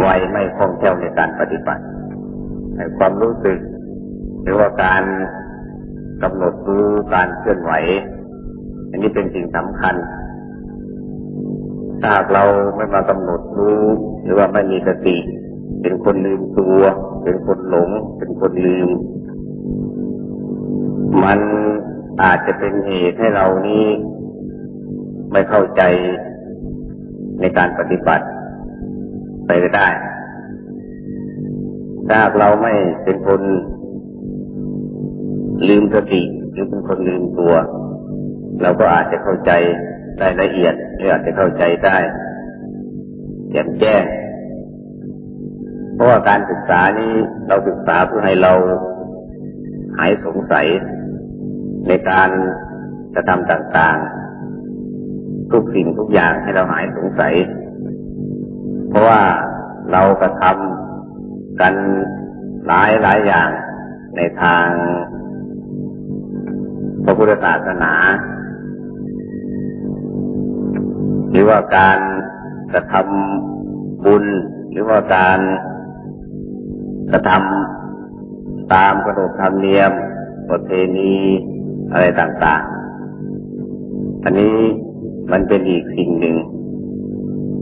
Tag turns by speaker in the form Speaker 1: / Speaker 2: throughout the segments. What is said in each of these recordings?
Speaker 1: ไวไม่คล่องแคล่วในการปฏิบัติในความรู้สึก หรือว่าการกำหนดรู้การเคลื่อนไหว อันนี้เป็นสิ่งสำคัญถ้าเราไม่มากำหนดรู้ หรือว่าไม่มีสติ เป็นคนลืมตัว เป็นคนหลง เป็นคนลืม มันอาจจะเป็นเหตุให้เรานี้ไม่เข้าใจในการปฏิบัติ ไปได้ ถ้าเราไม่เป็นคนลืมสติหรือเป็นคนลืมตัว เราก็อาจจะเข้าใจได้ละเอียดหรืออาจจะเข้าใจได้แจ่มแจ้งเพราะว่าการศึกษานี้เราศึกษาเพื่อให้เราหายสงสัยในการกระทำต่างๆ ทุกสิ่งทุกอย่างให้เราหายสงสัย เพราะว่า เรากระทำกันหลายหลายอย่างในทางพระพุทธศาสนาหรือว่าการกระทำบุญ หรือว่าการกระทำตามขนบธรรมเนียมประเพณีอะไรต่างๆ อันนี้มันเป็นอีกสิ่งหนึ่ง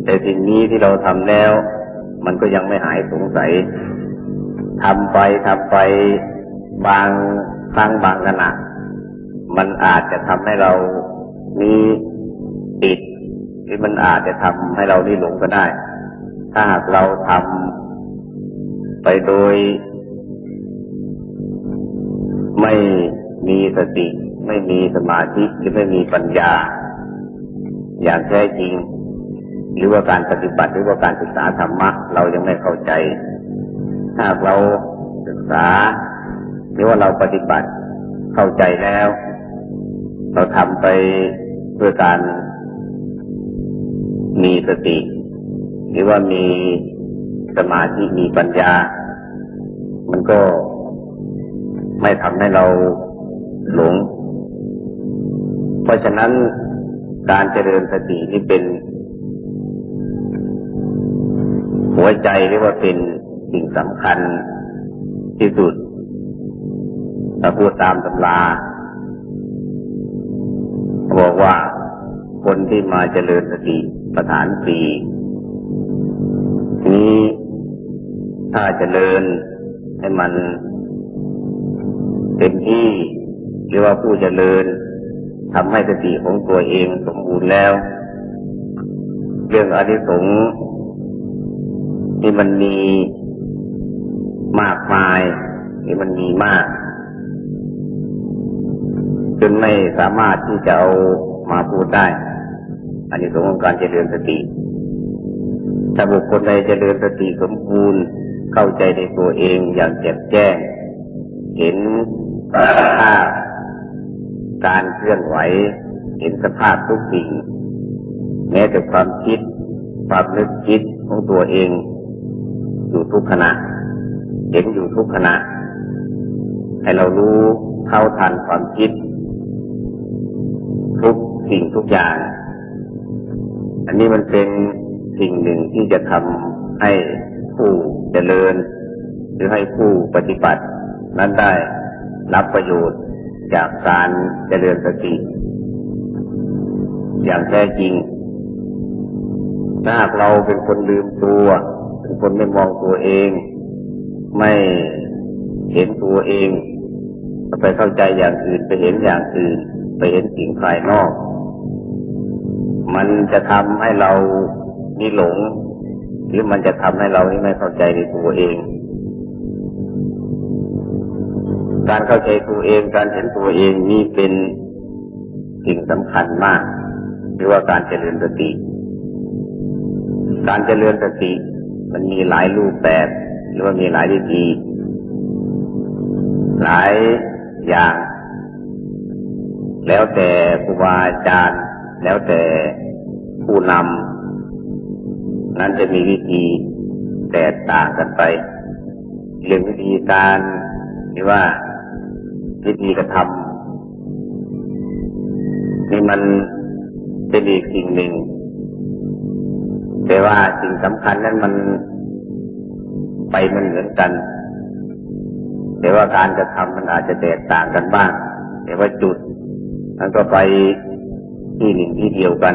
Speaker 1: แต่สิ่งนี้ที่เราทำแล้ว มันก็ยังไม่หายสงสัยทำไปทำไปบางครั้งบางขณะมันอาจจะทำให้เรานี้ติดหรือมันอาจจะทำให้เรานี่หลงก็ได้ ถ้าหากเราทำไปโดย ไม่มีสติ ไม่มีสมาธิหรือไม่มีปัญญา อย่างแท้จริง หรือว่าการปฏิบัติหรือว่าการศึกษาธรรมะเรายังไม่เข้าใจ ถ้าเราศึกษา หรือว่าเราปฏิบัติเข้าใจแล้ว เราทำไปเพื่อการมีสติ หรือว่ามีสมาธิมีปัญญา มันก็ไม่ทำให้เราหลง เพราะฉะนั้นการเจริญสตินี่เป็น หัวใจหรือว่าเป็นสิ่งสำคัญที่สุดถ้าพูดตามตำราบอกว่าคนที่มาเจริญสติปัฏฐานสี่นี้ถ้าเจริญให้มันเต็มที่หรือว่าผู้เจริญทำให้สติของตัวเองสมบูรณ์แล้ว เรื่องอนิสงส์ ที่มันมีมากมายที่มันมีมาก จนไม่สามารถที่จะเอามาพูดได้ อันนี้สงของการเจริญสติถ้าบุคคลใดเจริญสติสมบูรณ์เข้าใจในตัวเองอย่างแจ่มแจ้ง เห็นสภาพการเคลื่อนไหว เห็นสภาพทุกสิ่ง แม้แต่ความคิด ความนึกคิดของตัวเอง อยู่ทุกขณะ เห็นอยู่ทุกขณะ ให้เรารู้เท่าทันความคิด ทุกสิ่งทุกอย่าง อันนี้มันเป็นสิ่งหนึ่งที่จะทำให้ผู้เจริญ หรือให้ผู้ปฏิบัติ นั้นได้รับประโยชน์จากการเจริญสติอย่างแท้จริง ถ้าหากเราเป็นคนลืมตัว เป็นคนไม่มองตัวเอง ไม่เห็นตัวเองไปเข้าใจอย่างอื่นไปเห็นอย่างอื่น ไปเห็นสิ่งภายนอก มันจะทำให้เรานี่หลง หรือมันจะทำให้เรานี่ไม่เข้าใจในตัวเอง การเข้าใจตัวเอง การเห็นตัวเองนี่เป็นสิ่งสำคัญมากหรือว่าการเจริญสติ การเจริญสติมันมีหลายรูปแบบ หรือว่ามีหลายวิธี หลายอย่าง แล้วแต่ครูบาอาจารย์ แล้วแต่ผู้นำนั้นจะมีวิธีแตกต่างกันไปเรื่องวิธีการหรือว่าวิธีกระทำนี่มันเป็นอีกสิ่งหนึ่ง แต่ว่าสิ่งสำคัญนั้นมันไปมันเหมือนกัน แต่ว่าการกระทำมันอาจจะแตกต่างกันบ้าง แต่ว่าจุดมันก็ไปที่หนึ่งที่เดียวกัน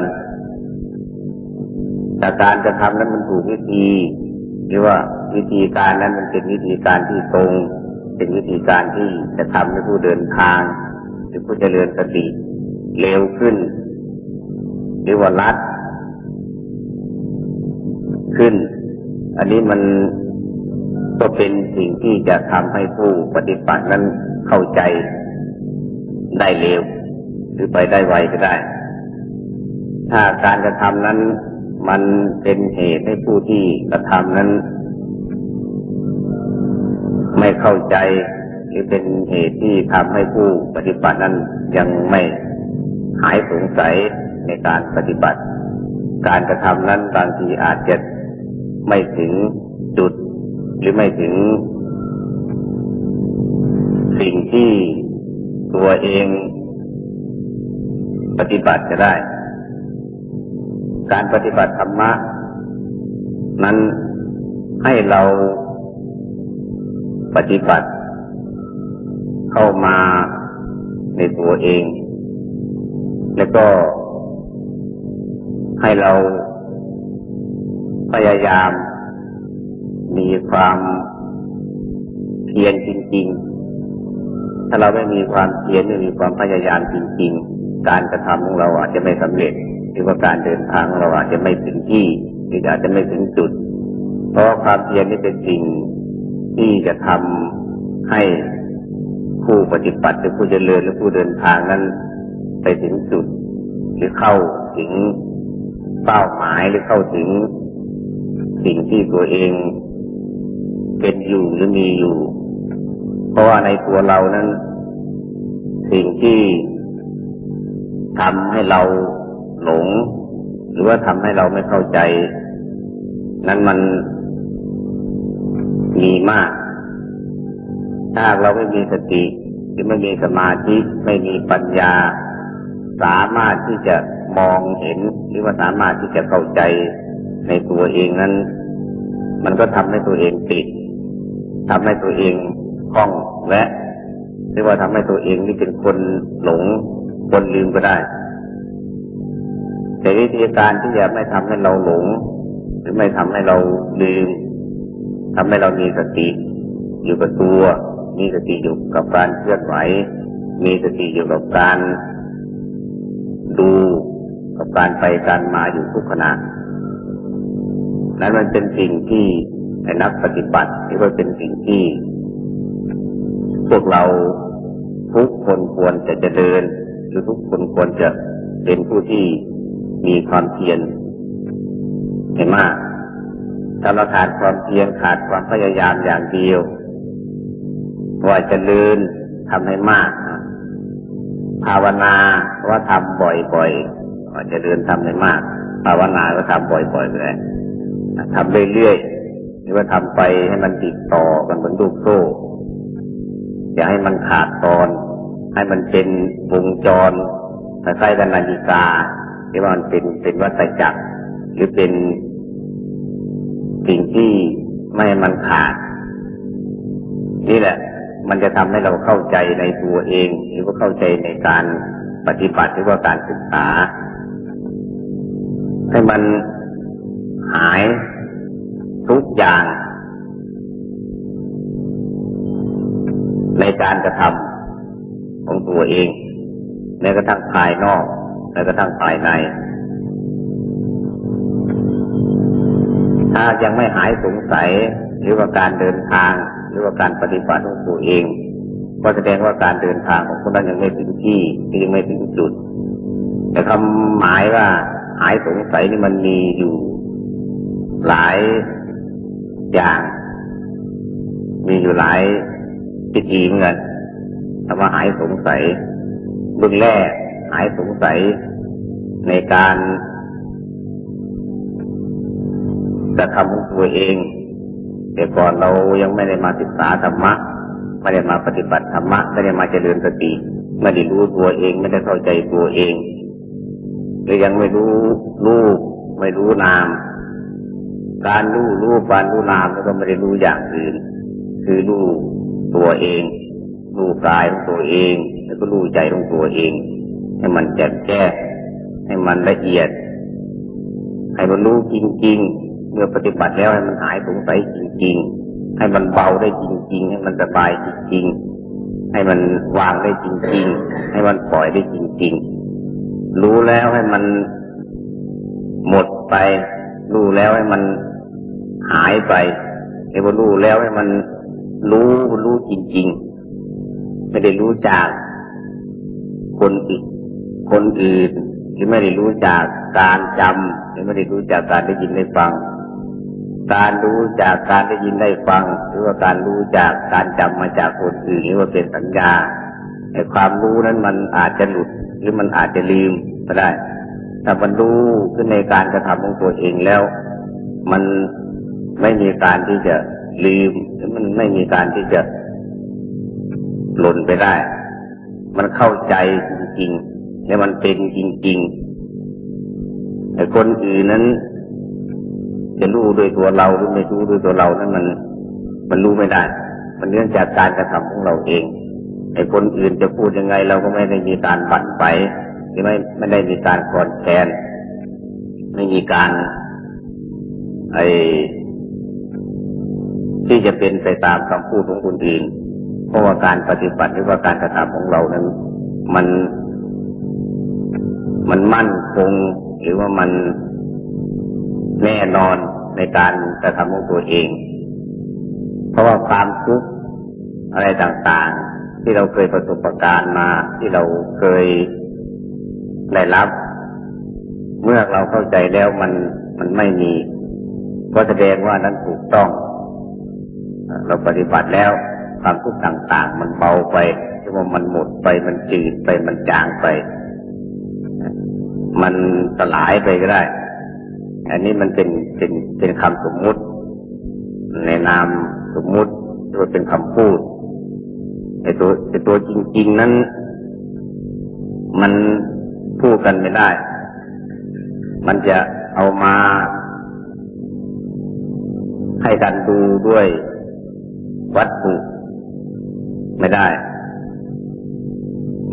Speaker 1: แต่การกระทำนั้นมันถูกวิธีหรือว่าวิธีการนั้นมันเป็นวิธีการที่ตรง เป็นวิธีการที่จะทำให้ผู้เดินทาง หรือผู้เจริญสติเร็วขึ้น หรือว่าลัด ขึ้น อันนี้มันก็เป็นสิ่งที่จะทำให้ผู้ปฏิบัตินั้นเข้าใจได้เร็ว หรือไปได้ไวก็ได้ ถ้าการกระทำนั้นมันเป็นเหตุให้ผู้ที่กระทำนั้น ไม่เข้าใจ หรือเป็นเหตุที่ทำให้ผู้ปฏิบัตินั้นยังไม่หายสงสัยในการปฏิบัติ การกระทำนั้นบางทีอาจจะ ไม่ถึงจุด หรือไม่ถึง สิ่งที่ตัวเองปฏิบัติจะได้ การปฏิบัติธรรมะ นั้นให้เราปฏิบัติ เข้ามาในตัวเอง แล้วก็ให้เรา พยายาม มีความเพียรจริง ๆ ถ้าเราไม่มีความเพียรไม่มีความพยายามจริง ๆ การกระทำของเราอาจจะไม่สำเร็จ หรือว่าการเดินทางของเราอาจจะไม่ถึงที่หรืออาจจะไม่ถึงจุด เพราะความเพียรนี่เป็นสิ่งที่จะทำให้ผู้ปฏิบัติหรือผู้เจริญหรือผู้เดินทางนั้นไปถึงจุด หรือเข้าถึงเป้าหมายหรือเข้าถึง สิ่งที่ตัวเองเป็นอยู่หรือมีอยู่ เพราะว่าในตัวเรานั้น สิ่งที่ทำให้เราหลง หรือว่าทำให้เราไม่เข้าใจ นั้นมันมีมาก ถ้าเราไม่มีสติหรือไม่มีสมาธิไม่มีปัญญา สามารถที่จะมองเห็น หรือว่าสามารถที่จะเข้าใจ ในตัวเองนั้น มันก็ทำให้ตัวเองติดทำให้ตัวเองคล่องและหรือว่าทำให้ตัวเองนี่เป็นคนหลงคนลืมก็ได้ แต่วิธีการที่จะไม่ทำให้เราหลง หรือไม่ทำให้เราลืมทำให้เรามีสติ อยู่กับตัว มีสติอยู่กับการเคลื่อนไหว มีสติอยู่กับการดูกับการไปการมาอยู่ทุกขณะ นั้นมันเป็นสิ่งที่ในนักปฏิบัติที่ว่าเป็นสิ่งที่ พวกเราทุกคนควรจะจะเดินหรือทุกคนควรจะเป็นผู้ที่มีความเพียรเห็นมากถ้าเราขาดความเพียรขาดความพยายามอย่างเดียวว่าจะเดินทำให้มากภาวนาว่าทำบ่อยๆว่าจะเดินทำให้มากภาวนาก็ทำบ่อยๆเลย ทำเรื่อยๆหรือว่าทำไปให้มันติดต่อกันเหมือนลูกโซ่ อย่าให้มันขาดตอน ให้มันเป็นวงจรคล้ายๆกันนาฬิกาที่ว่ามันเป็นเป็นวัฏจักร หรือเป็นสิ่งที่ไม่มันขาด นี่แหละ มันจะทำให้เราเข้าใจในตัวเอง หรือว่าเข้าใจในการปฏิบัติหรือว่าการศึกษา ให้มัน หาย ทุกอย่าง ในการกระทำของตัวเองแม้กระทั่งภายนอกแม้กระทั่งภายใน ถ้ายังไม่หายสงสัยหรือว่าการเดินทาง หรือว่าการปฏิบัติของตัวเองก็แสดงว่าการเดินทางของคนนั้นยังไม่ถึงที่ยังไม่ถึงจุด แต่คำหมายว่าหายสงสัยนี่มันมีอยู่ หลายอย่าง มีอยู่หลายพิธีเหมือนกันคำว่าหายสงสัยเบื้องแรกหายสงสัยในการกระทำของตัวเองแต่ก่อนเรายังไม่ได้มาศึกษาธรรมะไม่ได้มาปฏิบัติธรรมะไม่ได้มาเจริญสติไม่ได้รู้ตัวเอง ไม่ได้เข้าใจตัวเองหรือยังไม่รู้รูปไม่รู้นาม การรู้รู้ปานรู้นามแล้วก็ไม่ได้รู้อย่างอื่น คือรู้ตัวเอง รู้กายของตัวเอง แล้วก็รู้ใจของตัวเอง ให้มันแจ่มแจ้งให้มันละเอียด ให้มันรู้จริงๆ เมื่อปฏิบัติแล้วให้มันหายสงสัยจริง ๆ ให้มันเบาได้จริง ๆ ให้มันสบายจริง ๆ ให้มันวางได้จริง ๆ ให้มันปล่อยได้จริง ๆ รู้แล้วให้มันหมดไป รู้แล้วให้มันหายไปไอ้ว่ารู้แล้วให้มันรู้รู้จริง ๆ ไม่ได้รู้จากคนอีกคนอื่นหรือไม่ได้รู้จากการจำหรือไม่ได้รู้จากการได้ยินได้ฟัง การรู้จากการได้ยินได้ฟัง หรือว่าการรู้จากการจำมาจากคนอื่นหรือว่าเป็นสัญญาไอ้ความรู้นั้นมันอาจจะหลุดหรือมันอาจจะลืมก็ได้ ถ้ามันรู้ขึ้นในการกระทำของตัวเองแล้ว มันไม่มีการที่จะลืมหรือมันไม่มีการที่จะหล่นไปได้ มันเข้าใจจริงๆและมันเป็นจริง ๆ แต่คนอื่นนั้น จะรู้โดยตัวเราหรือไม่รู้โดยตัวเรานั้นมัน มันรู้ไม่ได้ มันเนื่องจากการกระทำของเราเองไอ้คนอื่นจะพูดยังไงเราก็ไม่ได้มีการบั่นไป หรือไม่ไม่ได้มีการกอดแทน ไม่มีการไอที่จะเป็นไปตามคำพูดของคนอื่น เพราะว่าการปฏิบัติหรือว่าการกระทำของเรานั้น มัน มันมั่นคงหรือว่ามันแน่นอนในการกระทำของตัวเอง เพราะว่าความทุกข์อะไรต่างๆ ที่เราเคยประสบประการมาที่เราเคย ได้รับ เมื่อเราเข้าใจแล้วมันมันไม่มีก็แสดงว่านั้นถูกต้อง เราปฏิบัติแล้วความทุกข์ต่าง ๆ มันเบาไปหรือว่ามันหมดไปมันจืดไปมันจางไป มันสลายไปก็ได้ อันนี้มันเป็นเป็นเป็นคำสมมุติ ในนามสมมุติหรือเป็นคำพูดไอ้ตัวไอ้ตัวจริง ๆ นั้น มัน พูดกันไม่ได้ มันจะเอามาให้กันดูด้วยวัตถุไม่ได้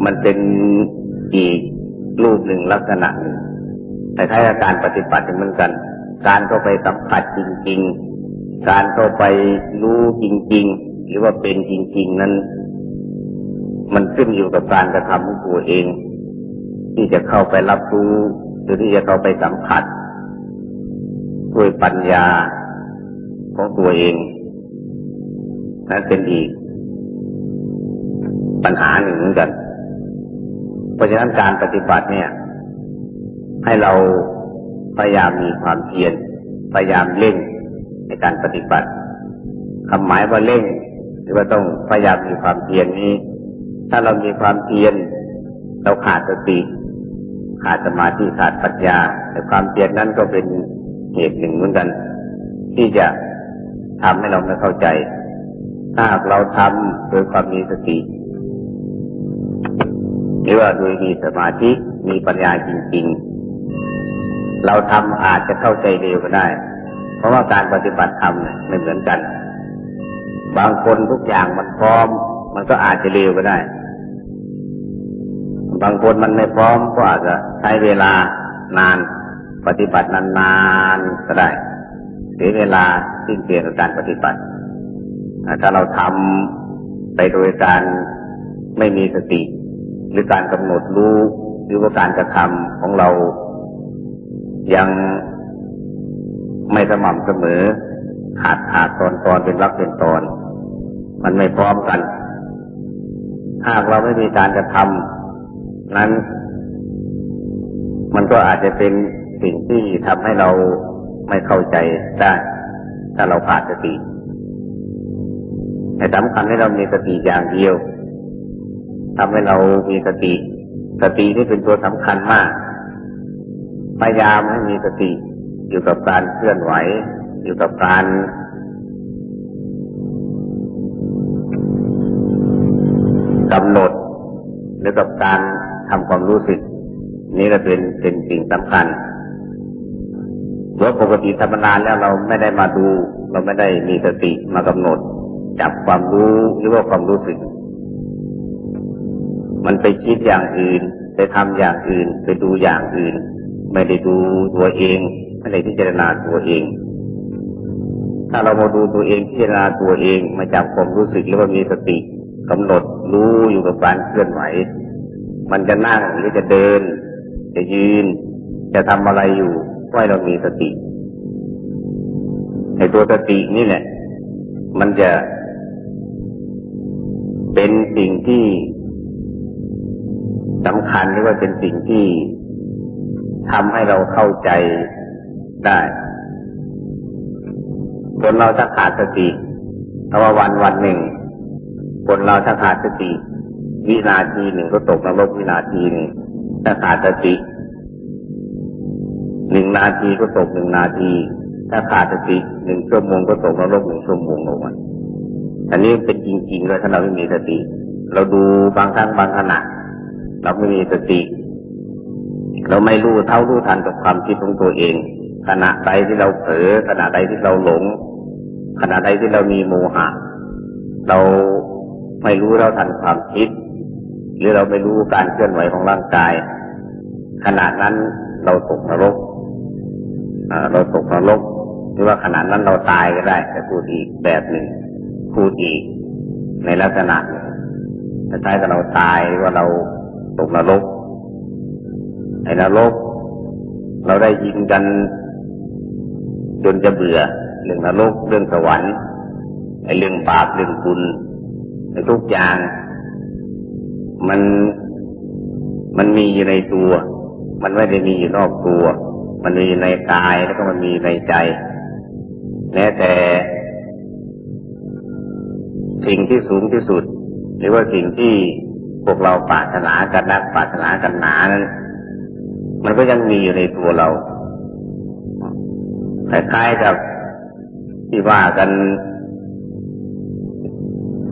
Speaker 1: มันเป็นอีกรูปหนึ่งลักษณะหนึ่งแต่ถ้าการปฏิบัติเหมือนกัน การเข้าไปสัมผัสจริง ๆ การเข้าไปรู้จริง ๆ หรือว่าเป็นจริง ๆ นั้น มันขึ้นอยู่กับการกระทำของตัวเอง ที่จะเข้าไปรับรู้หรือที่จะเข้าไปสัมผัสด้วยปัญญาของตัวเองนั้นเป็นอีก ปัญหาหนึ่งเหมือนกัน เพราะฉะนั้นการปฏิบัติเนี่ย ให้เราพยายามมีความเพียรพยายามเล่งในการปฏิบัติคำหมายว่าเล่งหรือว่าต้องพยายามมีความเพียรนี้ ถ้าเรามีความเพียรเราขาดสติ ขาดสมาธิขาดปัญญา แต่ความเพียรนั้นก็เป็นเหตุหนึ่งเหมือนกัน ที่จะทำให้เราไม่เข้าใจ ถ้าเราทำโดยความมีสติหรือว่าโดยมีสมาธิมีปัญญาจริง ๆ เราทำอาจจะเข้าใจเร็วก็ได้ เพราะว่าการปฏิบัติธรรมไม่เหมือนกัน บางคนทุกอย่างมันพร้อม มันก็อาจจะเร็วก็ได้ บางคนมันไม่พร้อมก็อาจจะใช้เวลานาน ปฏิบัตินานๆก็ได้เสียเวลาสิ้นเปลี่ยนกับการปฏิบัติถ้าเราทำไปโดยการไม่มีสติ หรือการกำหนดรู้หรือว่าการกระทำของเรา ยังไม่สม่ำเสมอขาดขาดตอนตอนเป็นรักเป็นตอน มันไม่พร้อมกัน หากเราไม่มีการกระทำ นั้น มันก็อาจจะเป็นสิ่งที่ทำให้เราไม่เข้าใจได้ถ้าเราขาดสติแต่สำคัญให้เรามีสติอย่างเดียวทำให้เรามีสติ สตินี่เป็นตัวสำคัญมาก พยายามให้มีสติอยู่กับการเคลื่อนไหว อยู่กับการกำหนดหรือกับการ ทำความรู้สึก นี่ก็เป็นเป็นสิ่งสำคัญโดยปกติธรรมดาแล้วเราไม่ได้มาดู เราไม่ได้มีสติมากำหนด จับความรู้หรือว่าความรู้สึก มันไปคิดอย่างอื่น ไปทำอย่างอื่น ไปดูอย่างอื่น ไม่ได้ดูตัวเองไม่ได้พิจารณาตัวเอง ถ้าเรามาดูตัวเองพิจารณาตัวเองมาจับความรู้สึกหรือว่ามีสติกำหนดรู้อยู่กับการเคลื่อนไหว มันจะนั่งหรือจะเดิน จะยืน จะทำอะไรอยู่ก็ให้เรามีสติในตัวสตินี่แหละ มันจะเป็นสิ่งที่สำคัญหรือว่าเป็นสิ่งที่ทำให้เราเข้าใจได้คนเราถ้าขาดสติเพราะว่าวันวันหนึ่งคนเราถ้าขาดสติ วินาทีหนึ่งก็ตกนรกวินาทีหนึ่งถ้าขาดสติหนึ่งนาทีก็ตกหนึ่งนาที ถ้าขาดสติหนึ่งชั่วโมงก็ตกนรกหนึ่งชั่วโมงลงมาอันนี้เป็นจริงๆเลยถ้าเราไม่มีสติ เราดูบางครั้งบางขณะเราไม่มีสติ เราไม่รู้เท่ารู้ทันกับความคิดของตัวเอง ขณะใดที่เราเผลอขณะใดที่เราหลง ขณะใดที่เรามีโมหะ เราไม่รู้เราทันความคิด หรือเราไม่รู้การเคลื่อนไหวของร่างกาย ขณะนั้นเราตกนรกเราตกนรกหรือว่าขณะนั้นเราตายก็ได้แต่พูดอีกแบบหนึ่งพูดอีกในลักษณะแต่ใช่กับเราตายว่าเราตกนรกในนรก เราได้ยินกันจนจะเบื่อเรื่องนรกเรื่องสวรรค์ไอ้เรื่องบาปเรื่องบุญในทุกอย่าง มันมันมีอยู่ในตัว มันไม่ได้มีอยู่นอกตัว มันมีในกายแล้วก็มันมีในใจแม้แต่ สิ่งที่สูงที่สุด หรือว่าสิ่งที่พวกเราปรารถนากันนักปรารถนากันหนานั้นมันก็ยังมีอยู่ในตัวเราคล้ายๆกับที่ว่ากัน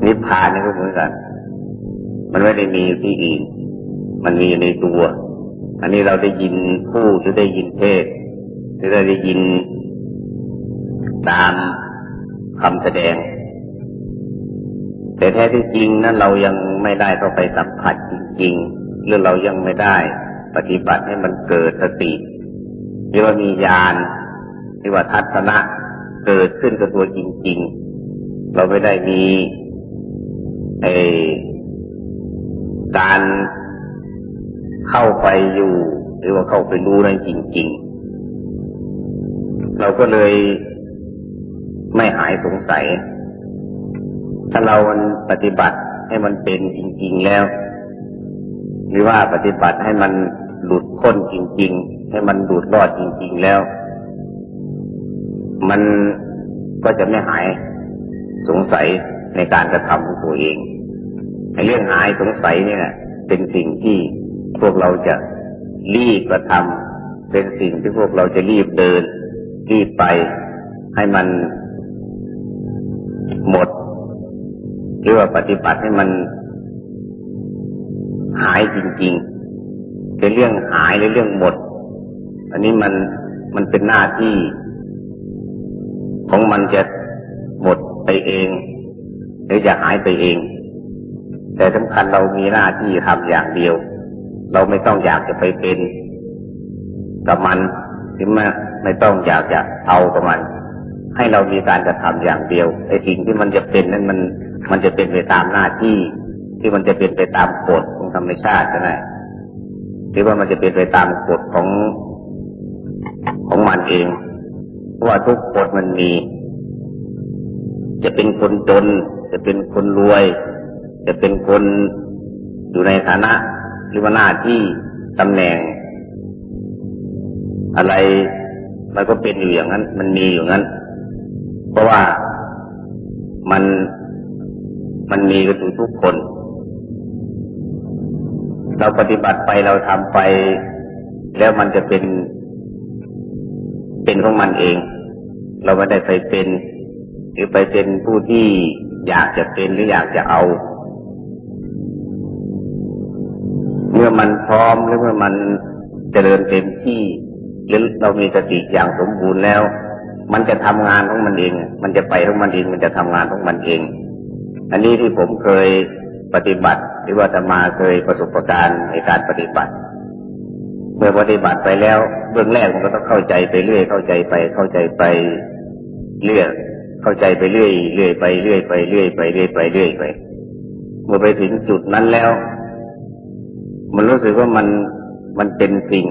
Speaker 1: นิพพานนี่ก็เหมือนกัน มันไม่ได้มีที่อื่น มันมีในตัว อันนี้เราได้ยินพูดหรือได้ยินเทศหรือได้ยินตามคำแสดง แต่แท้ที่จริงนั้นเรายังไม่ได้เข้าไปสัมผัสจริงๆหรือเรายังไม่ได้ปฏิบัติให้มันเกิดสติหรือว่ามีญาณหรือว่าทัศนะเกิดขึ้นกับตัวจริง ๆ เราไม่ได้มีไอ การเข้าไปอยู่ หรือว่าเข้าไปรู้นั้นจริง ๆ เราก็เลยไม่หายสงสัย ถ้าเราปฏิบัติให้มันเป็นจริง ๆแล้ว หรือว่าปฏิบัติให้มันหลุดพ้นจริง ๆ ให้มันหลุดรอดจริง ๆแล้ว มันก็จะไม่หายสงสัยในการกระทำของตัวเอง เรื่องหายสงสัยเนี่ยเป็นสิ่งที่พวกเราจะรีบกระทำเป็นสิ่งที่พวกเราจะรีบเดิน รีบไปให้มันหมด หรือว่าปฏิบัติให้มันหายจริงๆเป็นเรื่องหายหรือเรื่องหมด อันนี้มันมันเป็นหน้าที่ ของมันจะหมดไปเอง หรือจะหายไปเอง แต่สำคัญเรามีหน้าที่ทำอย่างเดียว เราไม่ต้องอยากจะไปเป็นกับมันหรือไม่ไม่ต้องอยากจะเอากับมัน ให้เรามีการกระทำอย่างเดียวไอ้สิ่งที่มันจะเป็นนั้นมัน มันจะเป็นไปตามหน้าที่ ที่มันจะเป็นไปตามกฎของธรรมชาติใช่ไหมหรือว่ามันจะเป็นไปตามกฎของของมันเองเพราะว่าทุกกฎมันมี จะเป็นคนจน จะเป็นคนรวย จะเป็นคนอยู่ในฐานะหรือว่าหน้าที่ตำแหน่ง อะไรมันก็เป็นอยู่อย่างนั้น มันมีอยู่งั้น เพราะว่ามันมันมีกันอยู่ทุกคน เราปฏิบัติไปเราทำไป แล้วมันจะเป็น เป็นของมันเอง เราไม่ได้ไปเป็น หรือไปเป็นผู้ที่อยากจะเป็นหรืออยากจะเอา เมื่อมันพร้อมหรือเมื่อมันเจริญเต็มที่หรือเรามีสติอย่างสมบูรณ์แล้ว มันจะทำงานของมันเอง มันจะไปของมันเอง มันจะทำงานของมันเอง อันนี้ที่ผมเคยปฏิบัติ หรือว่าจะมาเคยประสบการณ์ในการปฏิบัติ เมื่อปฏิบัติไปแล้ว เบื้องแรกมันก็ต้องเข้าใจไปเรื่อย เข้าใจไป เข้าใจไปเรื่อยเข้าใจไปเรื่อยเรื่อยไปเรื่อยไปเรื่อยไปเรื่อยไปเรื่อยไป เมื่อไปถึงจุดนั้นแล้ว มันรู้สึกว่ามันมันเป็นสิ่ง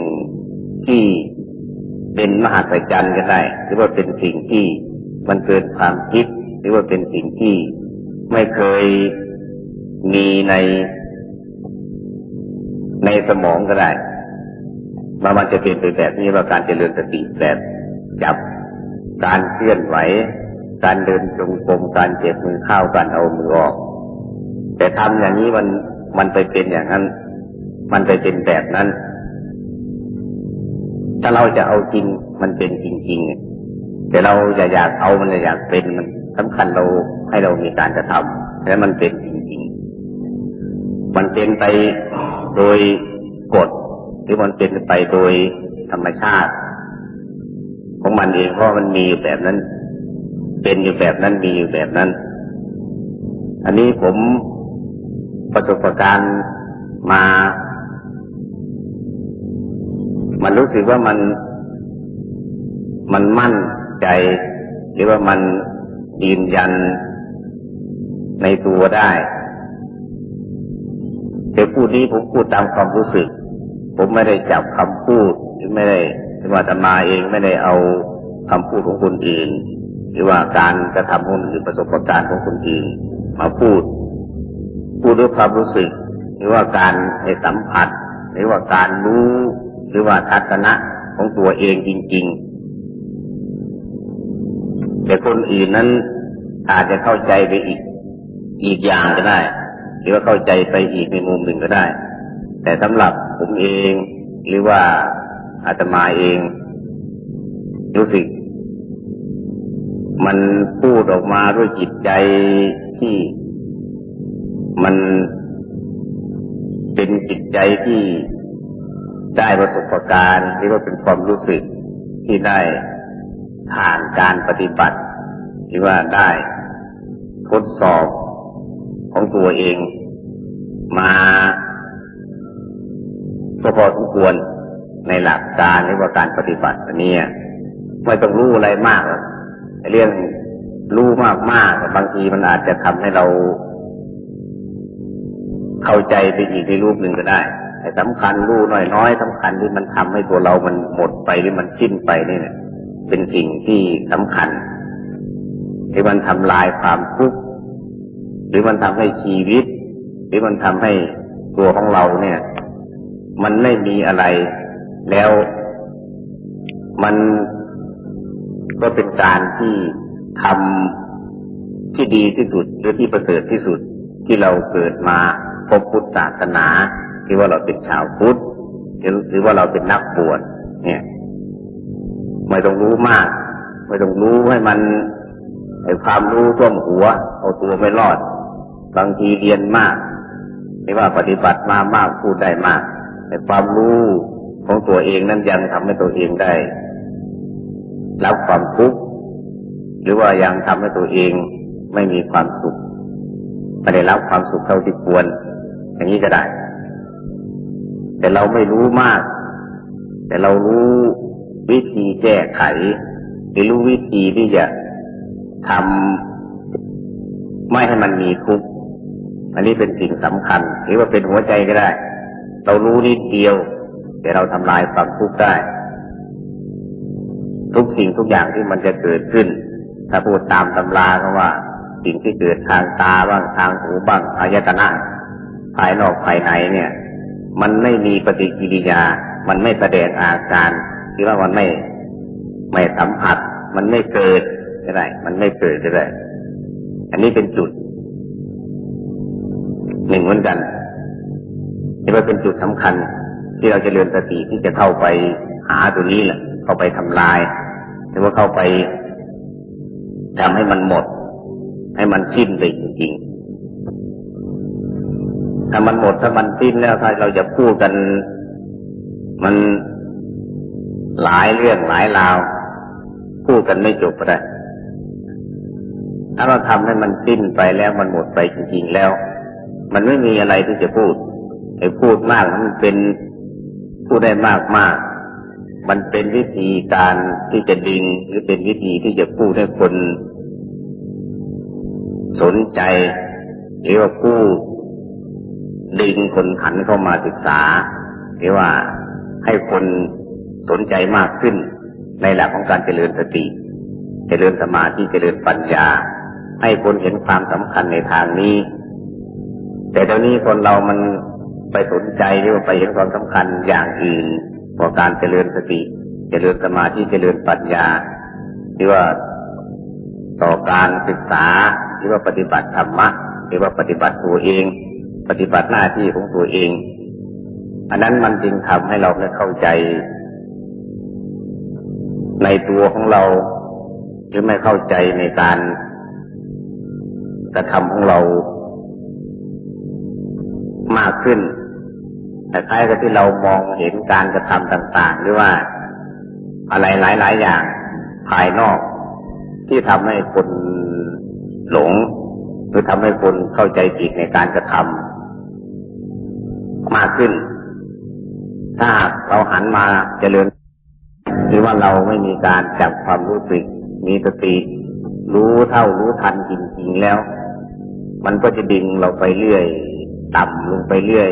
Speaker 1: ที่เป็นมหัศจรรย์ก็ได้ หรือว่าเป็นสิ่งที่มันเกินความคิด หรือว่าเป็นสิ่งที่ไม่เคยมีในในสมองก็ได้ว่ามันจะเป็นไปแบบนี้ว่าการเจริญสติแบบจับการเคลื่อนไหว การเดินจงกรมการเจ็บมือเข้าการเอามือออก แต่ทำอย่างนี้มันมันไปเป็นอย่างนั้น มันไปเป็นแบบนั้น ถ้าเราจะเอาจริงมันเป็นจริงๆแต่เราอยากอยากเอามันอยากเป็นมันสำคัญเราให้เรามีการกระทำและมันเป็นจริงๆ มันเป็นไปโดยกฎหรือมันเป็นไปโดยธรรมชาติ ของมันเองเพราะมันมีอยู่แบบนั้น เป็นอยู่แบบนั้นมีอยู่แบบนั้น อันนี้ผมประสบการณ์มา มันรู้สึกว่ามันมันมั่นใจ หรือว่ามันยืนยันในตัวได้แต่พูดนี้ผมพูดตามความรู้สึก ผมไม่ได้จับคำพูดหรือไม่ได้ว่าตมาเองไม่ได้เอาคำพูดของคนอื่น หรือว่าการกระทำของคนอื่นประสบการณ์ของคนอื่นมาพูด พูดด้วยความรู้สึก หรือว่าการในสัมผัส หรือว่าการรู้ รือว่าทัศนะของตัวเองจริง ๆ แต่คนอื่นนั้นอาจจะเข้าใจไปอีก อีกอย่างก็ได้ หรือว่าเข้าใจไปอีกในมุมหนึ่งก็ได้ แต่สำหรับผมเองหรือว่าอาตมาเอง รู้สึก มันพูดออกมาด้วยจิตใจที่มันเป็นจิตใจที่ ได้ประสบการณ์ที่ว่าเป็นความรู้สึกที่ได้ผ่านการปฏิบัติที่ว่าได้ทดสอบของตัวเองมาก็พอสมควรในหลักการหรือว่าการปฏิบัติอันนี้ไม่ต้องรู้อะไรมากหรอกเรื่องรู้มากมากบางทีมันอาจจะทำให้เรา เข้าใจไปอีกในรูปหนึ่งก็ได้ สำคัญรู้น้อยๆสำคัญที่มันทำให้ตัวเรามันหมดไปหรือมันสิ้นไปนี่เนี่ยเป็นสิ่งที่สำคัญที่มันทำลายความทุกข์หรือมันทำให้ชีวิต หรือมันทำให้ตัวของเราเนี่ย มันไม่มีอะไรแล้วมันก็เป็นการที่ทำที่ดีที่สุดหรือที่ประเสริฐที่สุดที่เราเกิดมาพบพุทธศาสนา ที่ว่าเราเป็นชาวพุทธหรือว่าเราเป็นนักบวชเนี่ย ไม่ต้องรู้มาก ไม่ต้องรู้ให้มันไอ้ความรู้ท่วมหัว เอาตัวไม่รอด บางทีเรียนมากไม่ว่าปฏิบัติมามากพูดได้มากแต่ความรู้ของตัวเองนั้นยังทำให้ตัวเองได้ รับความทุกข์หรือว่ายังทำให้ตัวเองไม่มีความสุขไม่ได้รับความสุขเท่าที่ควร อย่างนี้ก็ได้ แต่เราไม่รู้มาก แต่เรารู้วิธีแก้ไขหรือรู้วิธีที่จะทำไม่ให้มันมีทุกข์อันนี้เป็นสิ่งสำคัญ หรือว่าเป็นหัวใจก็ได้ เรารู้นิดเดียว แต่เราทำลายความทุกข์ได้ ทุกสิ่งทุกอย่างที่มันจะเกิดขึ้น ถ้าพูดตามตำราก็ว่า สิ่งที่เกิดทางตาบ้างทางหูบ้างอายตนะภายนอกภายในเนี่ย มันไม่มีปฏิกิริยา มันไม่แสดงอาการที่ว่ามันไม่ไม่สัมผัส มันไม่เกิดก็ได้ มันไม่เกิดก็ได้ อันนี้เป็นจุด หนึ่งเหมือนกันที่ว่าเป็นจุดสำคัญ ที่เราจะเรียนสติที่จะเข้าไปหาตัวนี้แหละเข้าไปทำลาย หรือว่าเข้าไปทำให้มันหมด ให้มันสิ้นไปจริงๆ ถ้ามันหมดถ้ามันสิ้นแล้วถ้าเราจะพูดกัน มันหลายเรื่องหลายราว พูดกันไม่จบก็ได้ถ้าเราทำให้มันสิ้นไปแล้วมันหมดไปจริงๆแล้ว มันไม่มีอะไรที่จะพูดไอ้พูดมากมันเป็นพูดได้มากมากมันเป็นวิธีการที่จะดึงหรือเป็นวิธีที่จะพูดให้คน สนใจหรือว่าพูด ดึงคนหันเข้ามาศึกษาหรือว่าให้คนสนใจมากขึ้น ในหลักของการเจริญสติ เจริญสมาธิเจริญปัญญา ให้คนเห็นความสำคัญในทางนี้ แต่ตอนนี้คนเรามันไปสนใจหรือว่าไปเห็นความสำคัญอย่างอื่นกว่าการเจริญสติ เจริญสมาธิเจริญปัญญาที่ว่าต่อการศึกษาที่ว่าปฏิบัติธรรมะที่ว่าปฏิบัติตัวเอง ปฏิบัติหน้าที่ของตัวเอง อันนั้นมันจึงทำให้เราไม่เข้าใจ ในตัวของเรา หรือไม่เข้าใจในการกระทำของเรา มากขึ้นคล้ายกับที่เรามองเห็นการกระทำต่าง ๆ หรือว่าอะไรหลาย ๆ อย่างภายนอก ที่ทำให้คนหลง หรือทำให้คนเข้าใจผิดในการกระทำ มากขึ้น ถ้าเราหันมาเจริญหรือว่าเราไม่มีการจับความรู้สึก มีสติ รู้เท่ารู้ทันจริงๆแล้ว มันก็จะดึงเราไปเรื่อย ต่ำลงไปเรื่อย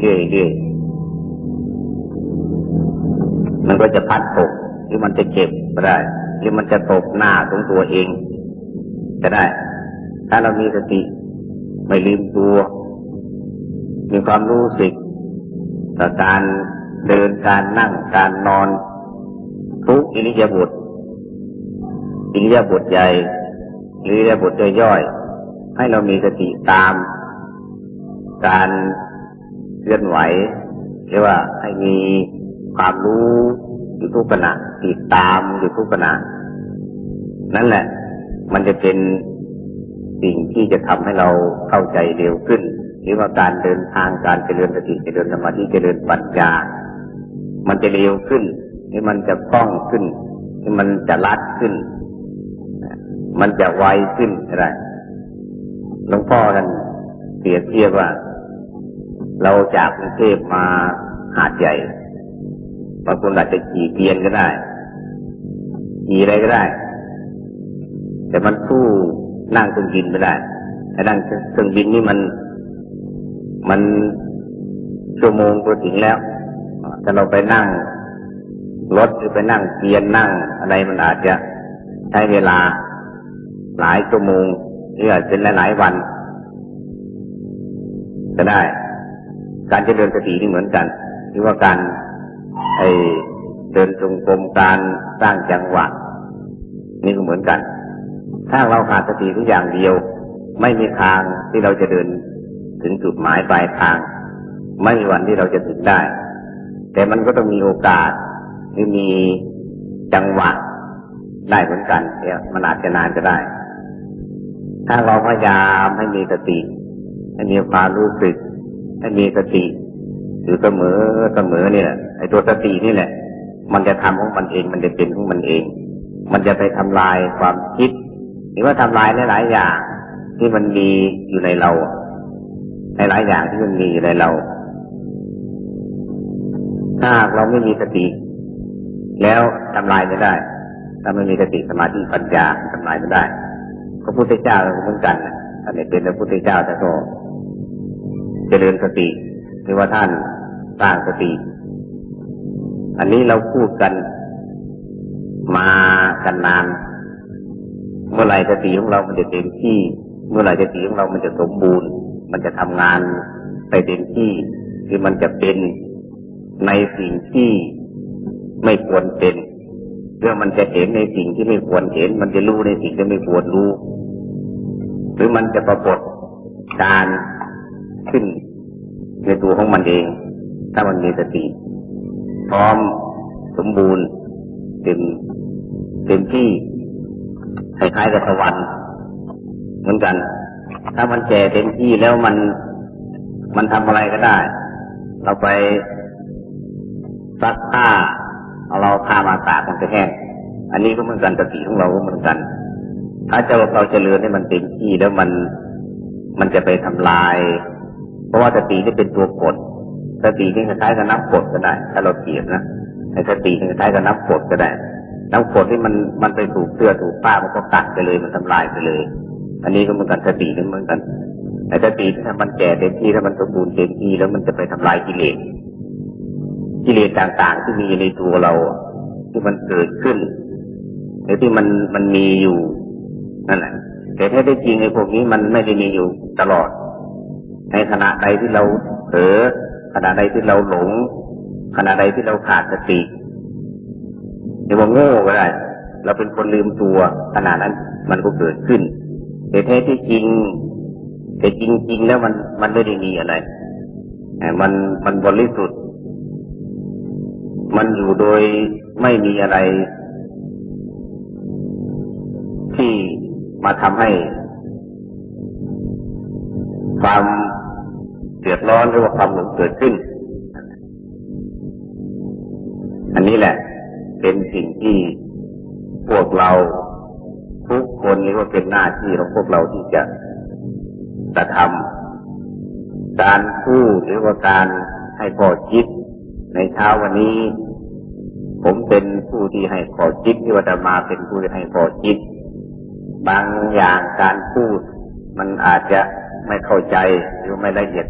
Speaker 1: เรื่อยเรื่อยมันก็จะพัดตกหรือมันจะเจ็บก็ได้ หรือมันจะตกหน้าของตัวเองก็ได้ ถ้าเรามีสติ ไม่ลืมตัว มีความรู้สึกต่อการเดินการนั่งการนอน ทุกอิริยาบถอิริยาบถใหญ่อิริยาบถย่อยๆให้เรามีสติตาม การเคลื่อนไหวหรือว่าให้มีความรู้อยู่ทุกขณะติดตามอยู่ทุกขณะนั่นแหละ มันจะเป็นสิ่งที่จะทำให้เราเข้าใจเร็วขึ้น หรือว่าการเดินทางการเจริญสติเจริญสมาธิเจริญปัญญา มันจะเร็วขึ้นหรือมันจะคล่องขึ้นหรือมันจะลัดขึ้น มันจะไวขึ้นอะไรหลวงพ่อท่านเปรียบเทียบว่า เราจากกรุงเทพมาหาดใหญ่บางคนอาจจะขี่เกียนก็ได้ขี่อะไรก็ได้ แต่มันสู้นั่งเครื่องบินไม่ได้ไอ้นั่งเครื่องบินนี่มัน มันชั่วโมงก็ถึงแล้วถ้าเราไปนั่งรถหรือไปนั่งเกียนนั่งอะไรมันอาจจะใช้เวลาหลายชั่วโมงหรืออาจเป็นหลายวัน ก็ได้ การจะเดินสตินี่เหมือนกันหรือว่าการไอเดินจงกรมการสร้างจังหวะนี่ก็เหมือนกัน ถ้าเราขาดสติทุกอย่างเดียว ไม่มีทางที่เราจะเดิน ถึงจุดหมายปลายทาง ไม่มีวันที่เราจะถึงได้ แต่มันก็ต้องมีโอกาสหรือมีจังหวะได้เหมือนกันเนี่ยมันอาจจะนานก็ได้ ถ้าเราพยายามให้มีสติให้มีความรู้สึกให้มีสติอยู่เสมอเสมอเนี่ยไอ้ตัวสตินี่แหละ มันจะทำของมันเอง มันจะเป็นของมันเอง มันจะไปทำลายความคิด หรือว่าทำลายหลายๆอย่างที่มันมีอยู่ในเรา หลายๆอย่างที่มันมีอยู่ในเรา ถ้าเราไม่มีสติ แล้วทำลายไม่ได้ ถ้าไม่มีสติสมาธิปัญญาทำลายไม่ได้พระพุทธเจ้าเหมือนกันท่านเป็นพระพุทธเจ้าแต่ก็เจริญสติหรือว่าท่านสร้างสติ อันนี้เราพูดกันมากันนาน เมื่อไหร่สติของเรามันจะเต็มที่ เมื่อไหร่สติของเรามันจะสมบูรณ์ มันจะทำงานไปเต็มที่คือมันจะเป็นในสิ่งที่ไม่ควรเป็นเพื่อมันจะเห็นในสิ่งที่ไม่ควรเห็น มันจะรู้ในสิ่งที่ไม่ควรรู้ หรือมันจะปรากฏการขึ้นในตัวของมันเอง ถ้ามันมีสติพร้อมสมบูรณ์เต็มเต็มที่คล้ายๆกับสวรรค์เหมือนกัน ถ้ามันแก่เต็มที่แล้วมันมันทำอะไรก็ได้ เราไปซักผ้าเอาเราพามาตากมันจะแห้ง อันนี้ก็เหมือนกันสติของเราก็เหมือนกัน ถ้าเจ้าเราเจริญให้มันเต็มที่แล้วมันมันจะไปทำลาย เพราะว่าสตินี่เป็นตัวกด สตินี่คล้ายกับน้ำกดก็ได้ ถ้าเราเทียบนะไอ้สตินี่คล้ายกับน้ำกดก็ได้ น้ำกดที่มันมันไปถูกเสื้อถูกผ้ามันก็กัดไปเลยมันทำลายไปเลย อันนี้ก็เหมือนกันสตินี่เหมือนกันแต่สติถ้ามันแก่เต็มที่ถ้ามันสมบูรณ์เต็มที่แล้วมันจะไปทำลายกิเลสกิเลสต่างๆที่มีในตัวเรา ที่มันเกิดขึ้นหรือที่มันมันมีอยู่นั่นแหละแต่ถ้าได้จริงไอ้พวกนี้มันไม่ได้มีอยู่ตลอด ในขณะใดที่เราเผลอขณะใดที่เราหลง ขณะใดที่เราขาดสติเรียกว่าโง่ก็ได้เราเป็นคนลืมตัวขนาดนั้นมันก็เกิดขึ้น แต่แท้ที่จริงแต่จริงๆแล้วมันมันไม่ได้มีอะไรมันมันบริสุทธิ์ มันอยู่โดยไม่มีอะไร ที่มาทำให้ ความเดือดร้อนหรือว่าความหลงเกิดขึ้น อันนี้แหละ เป็นสิ่งที่พวกเรา ทุกคนเรียกว่าเป็นหน้าที่ของพวกเราที่จะกระทำการพูดหรือว่าการให้พอจิต ในเช้าวันนี้ ผมเป็นผู้ที่ให้พอจิตที่ว่าจะมาเป็นผู้ที่ให้พอจิต บางอย่างการพูด มันอาจจะไม่เข้าใจหรือไม่ละเอียด